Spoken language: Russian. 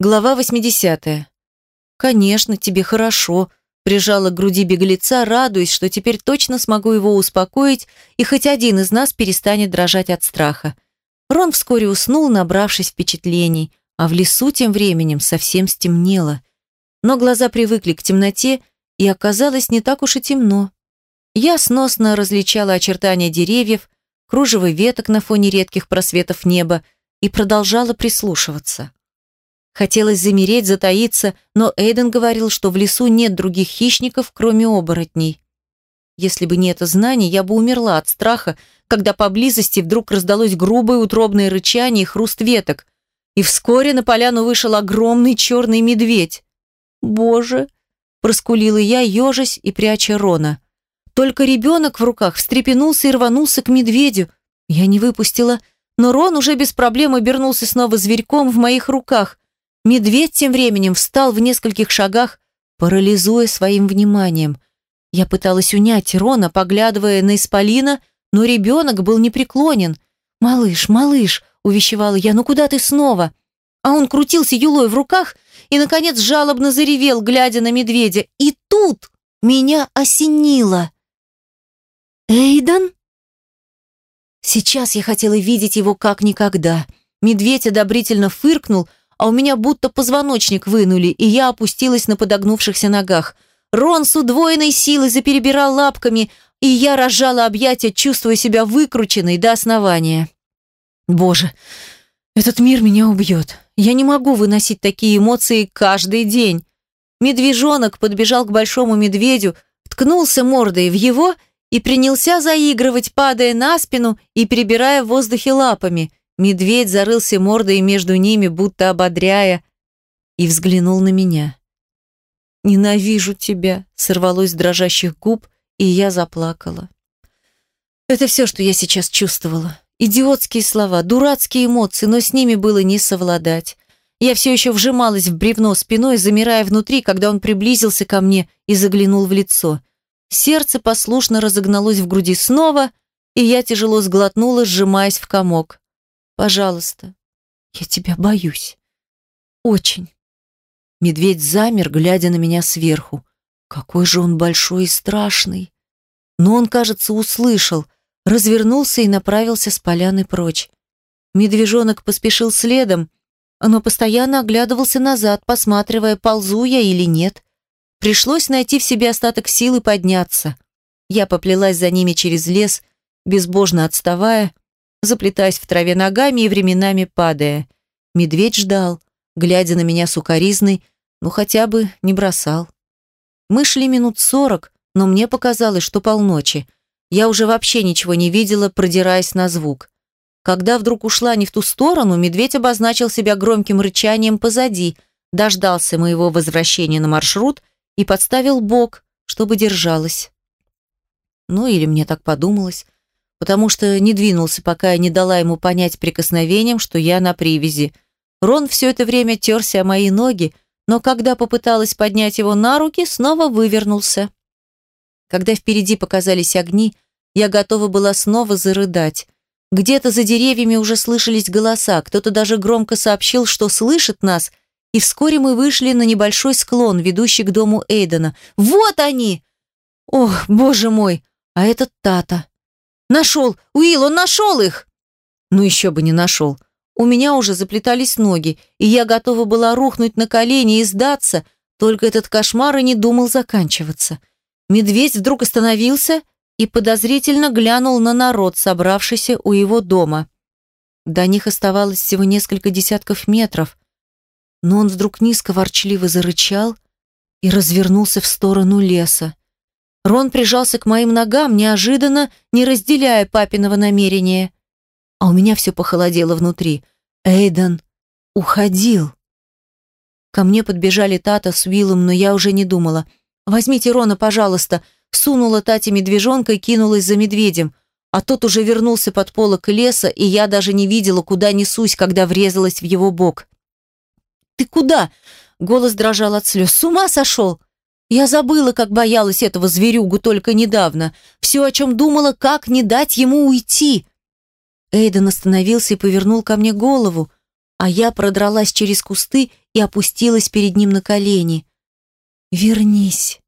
Глава 80. «Конечно, тебе хорошо», – прижала к груди беглеца, радуясь, что теперь точно смогу его успокоить, и хоть один из нас перестанет дрожать от страха. Рон вскоре уснул, набравшись впечатлений, а в лесу тем временем совсем стемнело. Но глаза привыкли к темноте, и оказалось не так уж и темно. Я сносно различала очертания деревьев, кружево веток на фоне редких просветов неба и продолжала прислушиваться. Хотелось замереть, затаиться, но Эйден говорил, что в лесу нет других хищников, кроме оборотней. Если бы не это знание, я бы умерла от страха, когда поблизости вдруг раздалось грубое утробное рычание и хруст веток, и вскоре на поляну вышел огромный черный медведь. «Боже!» – проскулила я, ежась и пряча Рона. Только ребенок в руках встрепенулся и рванулся к медведю. Я не выпустила, но Рон уже без проблем обернулся снова зверьком в моих руках. Медведь тем временем встал в нескольких шагах, парализуя своим вниманием. Я пыталась унять Рона, поглядывая на Исполина, но ребенок был непреклонен. «Малыш, малыш!» – увещевала я. «Ну куда ты снова?» А он крутился юлой в руках и, наконец, жалобно заревел, глядя на медведя. И тут меня осенило. «Эйден?» Сейчас я хотела видеть его как никогда. Медведь одобрительно фыркнул, а у меня будто позвоночник вынули, и я опустилась на подогнувшихся ногах. Рон с удвоенной силой заперебирал лапками, и я разжала объятия, чувствуя себя выкрученной до основания. Боже, этот мир меня убьет. Я не могу выносить такие эмоции каждый день. Медвежонок подбежал к большому медведю, ткнулся мордой в его и принялся заигрывать, падая на спину и перебирая в воздухе лапами. Медведь зарылся мордой между ними, будто ободряя, и взглянул на меня. «Ненавижу тебя», — сорвалось с дрожащих губ, и я заплакала. Это все, что я сейчас чувствовала. Идиотские слова, дурацкие эмоции, но с ними было не совладать. Я все еще вжималась в бревно спиной, замирая внутри, когда он приблизился ко мне и заглянул в лицо. Сердце послушно разогналось в груди снова, и я тяжело сглотнула, сжимаясь в комок. Пожалуйста, я тебя боюсь. Очень. Медведь замер, глядя на меня сверху. Какой же он большой и страшный. Но он, кажется, услышал, развернулся и направился с поляны прочь. Медвежонок поспешил следом, но постоянно оглядывался назад, посматривая, ползу я или нет. Пришлось найти в себе остаток сил и подняться. Я поплелась за ними через лес, безбожно отставая, заплетаясь в траве ногами и временами падая. Медведь ждал, глядя на меня сукоризной, ну хотя бы не бросал. Мы шли минут сорок, но мне показалось, что полночи. Я уже вообще ничего не видела, продираясь на звук. Когда вдруг ушла не в ту сторону, медведь обозначил себя громким рычанием позади, дождался моего возвращения на маршрут и подставил бок, чтобы держалась. Ну или мне так подумалось потому что не двинулся, пока я не дала ему понять прикосновением, что я на привязи. Рон все это время терся о мои ноги, но когда попыталась поднять его на руки, снова вывернулся. Когда впереди показались огни, я готова была снова зарыдать. Где-то за деревьями уже слышались голоса, кто-то даже громко сообщил, что слышит нас, и вскоре мы вышли на небольшой склон, ведущий к дому Эйдена. «Вот они!» «Ох, боже мой! А это Тата!» Нашел! Уилл, он нашел их!» Ну еще бы не нашел. У меня уже заплетались ноги, и я готова была рухнуть на колени и сдаться, только этот кошмар и не думал заканчиваться. Медведь вдруг остановился и подозрительно глянул на народ, собравшийся у его дома. До них оставалось всего несколько десятков метров, но он вдруг низко ворчливо зарычал и развернулся в сторону леса. Рон прижался к моим ногам, неожиданно не разделяя папиного намерения. А у меня все похолодело внутри. Эйден уходил. Ко мне подбежали Тата с Уиллом, но я уже не думала. «Возьмите Рона, пожалуйста», сунула Тате медвежонка и кинулась за медведем. А тот уже вернулся под полок леса, и я даже не видела, куда несусь, когда врезалась в его бок. «Ты куда?» — голос дрожал от слез. «С ума сошел?» Я забыла, как боялась этого зверюгу только недавно. Все, о чем думала, как не дать ему уйти. Эйден остановился и повернул ко мне голову, а я продралась через кусты и опустилась перед ним на колени. «Вернись!»